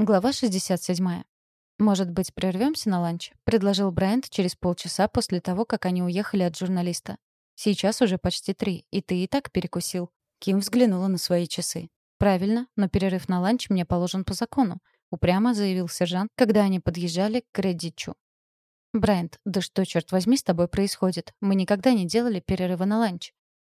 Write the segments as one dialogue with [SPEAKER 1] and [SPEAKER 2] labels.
[SPEAKER 1] Глава 67. «Может быть, прервемся на ланч?» — предложил Брайант через полчаса после того, как они уехали от журналиста. «Сейчас уже почти три, и ты и так перекусил». Ким взглянула на свои часы. «Правильно, но перерыв на ланч мне положен по закону», — упрямо заявил сержант, когда они подъезжали к Кредичу. «Брайант, да что, черт возьми, с тобой происходит? Мы никогда не делали перерыва на ланч».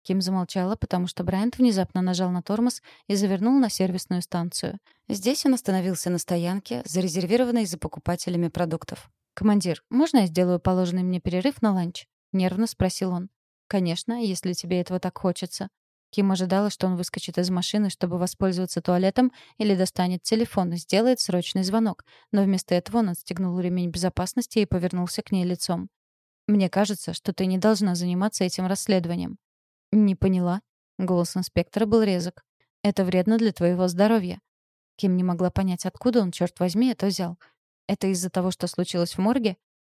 [SPEAKER 1] Ким замолчала, потому что Брайант внезапно нажал на тормоз и завернул на сервисную станцию. Здесь он остановился на стоянке, зарезервированной за покупателями продуктов. «Командир, можно я сделаю положенный мне перерыв на ланч?» — нервно спросил он. «Конечно, если тебе этого так хочется». Ким ожидала, что он выскочит из машины, чтобы воспользоваться туалетом или достанет телефон и сделает срочный звонок. Но вместо этого он отстегнул ремень безопасности и повернулся к ней лицом. «Мне кажется, что ты не должна заниматься этим расследованием. «Не поняла». Голос инспектора был резок. «Это вредно для твоего здоровья». Ким не могла понять, откуда он, черт возьми, это взял. «Это из-за того, что случилось в морге?»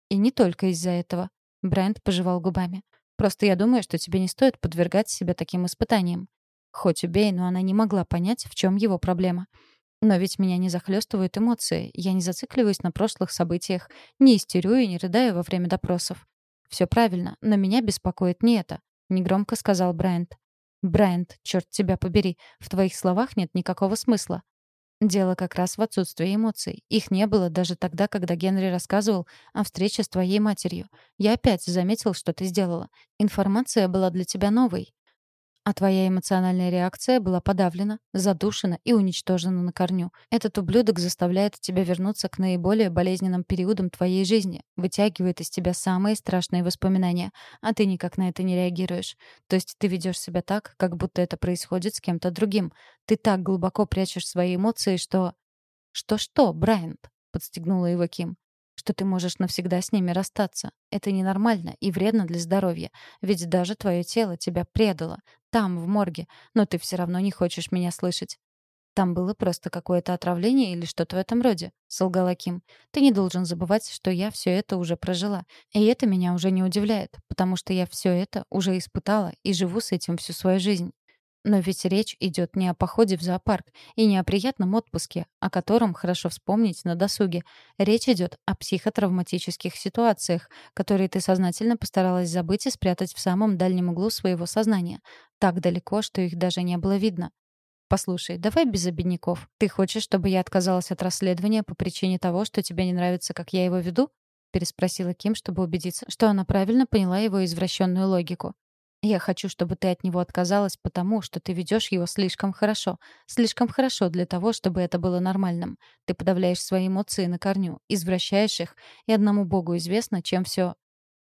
[SPEAKER 1] «И не только из-за этого». Брайант пожевал губами. «Просто я думаю, что тебе не стоит подвергать себя таким испытаниям». Хоть убей, но она не могла понять, в чем его проблема. Но ведь меня не захлестывают эмоции. Я не зацикливаюсь на прошлых событиях, не истерю и не рыдаю во время допросов. Все правильно, но меня беспокоит не это. — негромко сказал Брайант. «Брайант, черт тебя побери, в твоих словах нет никакого смысла». Дело как раз в отсутствии эмоций. Их не было даже тогда, когда Генри рассказывал о встрече с твоей матерью. Я опять заметил, что ты сделала. Информация была для тебя новой. А твоя эмоциональная реакция была подавлена, задушена и уничтожена на корню. Этот ублюдок заставляет тебя вернуться к наиболее болезненным периодам твоей жизни, вытягивает из тебя самые страшные воспоминания, а ты никак на это не реагируешь. То есть ты ведешь себя так, как будто это происходит с кем-то другим. Ты так глубоко прячешь свои эмоции, что... «Что-что, Брайант?» — подстегнула его Ким что ты можешь навсегда с ними расстаться. Это ненормально и вредно для здоровья, ведь даже твое тело тебя предало, там, в морге, но ты все равно не хочешь меня слышать. Там было просто какое-то отравление или что-то в этом роде, солгала Ким. Ты не должен забывать, что я все это уже прожила. И это меня уже не удивляет, потому что я все это уже испытала и живу с этим всю свою жизнь. Но ведь речь идет не о походе в зоопарк и не о приятном отпуске, о котором хорошо вспомнить на досуге. Речь идет о психотравматических ситуациях, которые ты сознательно постаралась забыть и спрятать в самом дальнем углу своего сознания. Так далеко, что их даже не было видно. «Послушай, давай без обидников. Ты хочешь, чтобы я отказалась от расследования по причине того, что тебе не нравится, как я его веду?» — переспросила Ким, чтобы убедиться, что она правильно поняла его извращенную логику. Я хочу, чтобы ты от него отказалась, потому что ты ведешь его слишком хорошо. Слишком хорошо для того, чтобы это было нормальным. Ты подавляешь свои эмоции на корню, извращаешь их, и одному богу известно, чем все.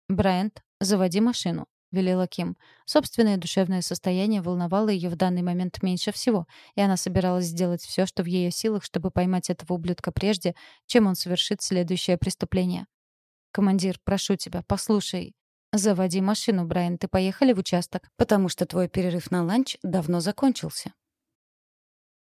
[SPEAKER 1] Брайант, заводи машину. — велела Ким. Собственное душевное состояние волновало ее в данный момент меньше всего, и она собиралась сделать все, что в ее силах, чтобы поймать этого ублюдка прежде, чем он совершит следующее преступление. «Командир, прошу тебя, послушай», «Заводи машину, Брайан, ты поехали в участок, потому что твой перерыв на ланч давно закончился».